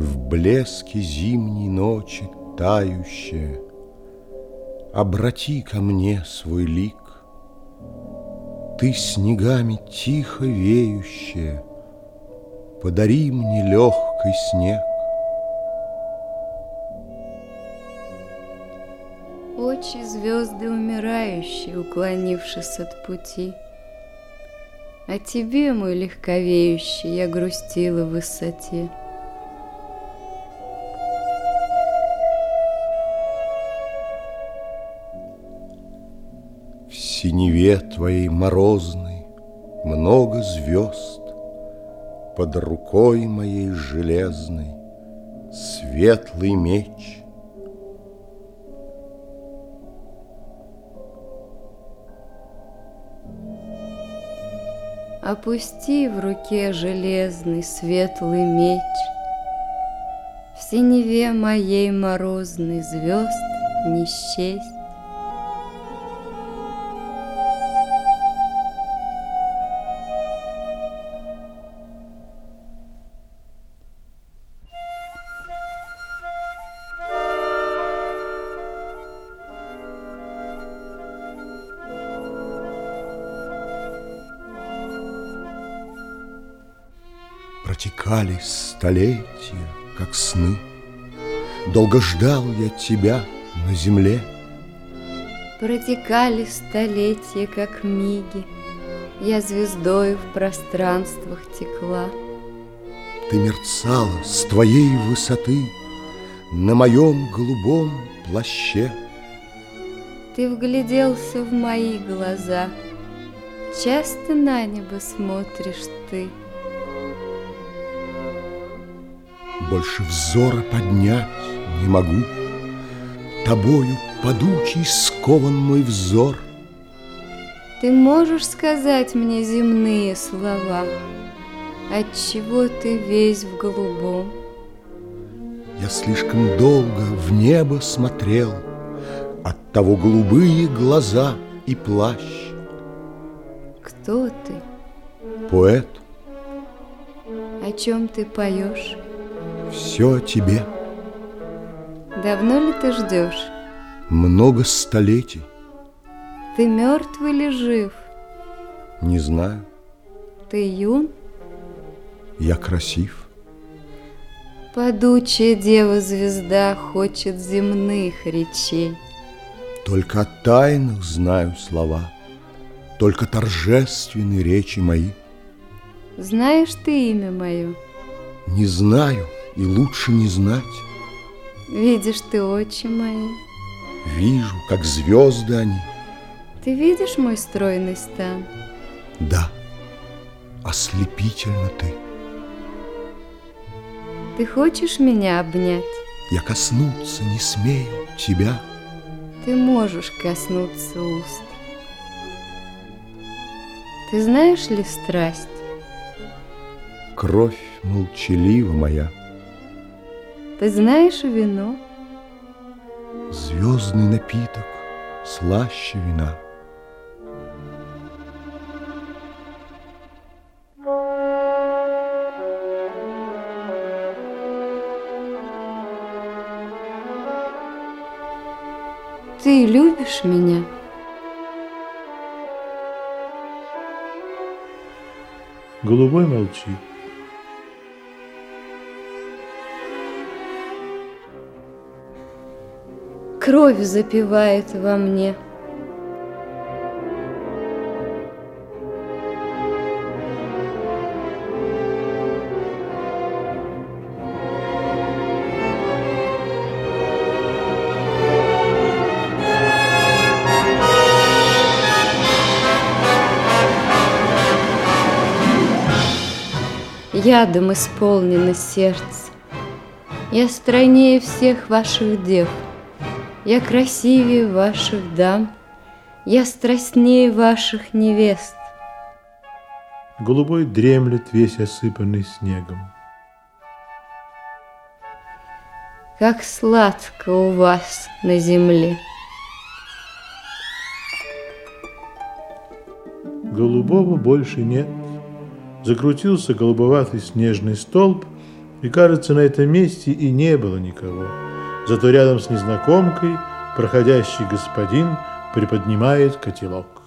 В блеске зимней ночи тающая, Обрати ко мне свой лик. Ты снегами тихо веющая, Подари мне легкий снег. Очи звезды умирающие, уклонившись от пути. О тебе, мой легковеющий, я грустила в высоте. Синеве твоей морозной много звезд, Под рукой моей железной светлый меч — Опусти в руке железный светлый меч. В синеве моей морозной звезд не счесть. Протекали столетия, как сны. Долго ждал я тебя на земле. Протекали столетия, как миги, Я звездою в пространствах текла. Ты мерцала с твоей высоты На моем голубом плаще. Ты вгляделся в мои глаза, Часто на небо смотришь ты — Больше взора поднять не могу. Тобою подучий скован мой взор. Ты можешь сказать мне земные слова, Отчего ты весь в голубом? Я слишком долго в небо смотрел, От того голубые глаза и плащ. Кто ты? Поэт. О чем ты поешь? Все о тебе. Давно ли ты ждешь? Много столетий. Ты мертв или жив? Не знаю. Ты юн? Я красив. Падучая дева-звезда хочет земных речей. Только о тайнах знаю слова, Только торжественные речи мои. Знаешь ты имя мое? Не знаю и лучше не знать. Видишь ты очи мои? Вижу, как звезды они. Ты видишь мой стройный стан? Да, ослепительно ты. Ты хочешь меня обнять? Я коснуться не смею тебя. Ты можешь коснуться уст. Ты знаешь ли страсть? Кровь молчалива моя. Ты знаешь вино? Звездный напиток слаще вина. Ты любишь меня? Голубой молчит. Кровь запивает во мне. Ядом исполнено сердце. Я стройнее всех ваших дев. Я красивее ваших дам, Я страстнее ваших невест. Голубой дремлет весь осыпанный снегом. Как сладко у вас на земле. Голубого больше нет. Закрутился голубоватый снежный столб, И кажется, на этом месте и не было никого. Зато рядом с незнакомкой проходящий господин приподнимает котелок.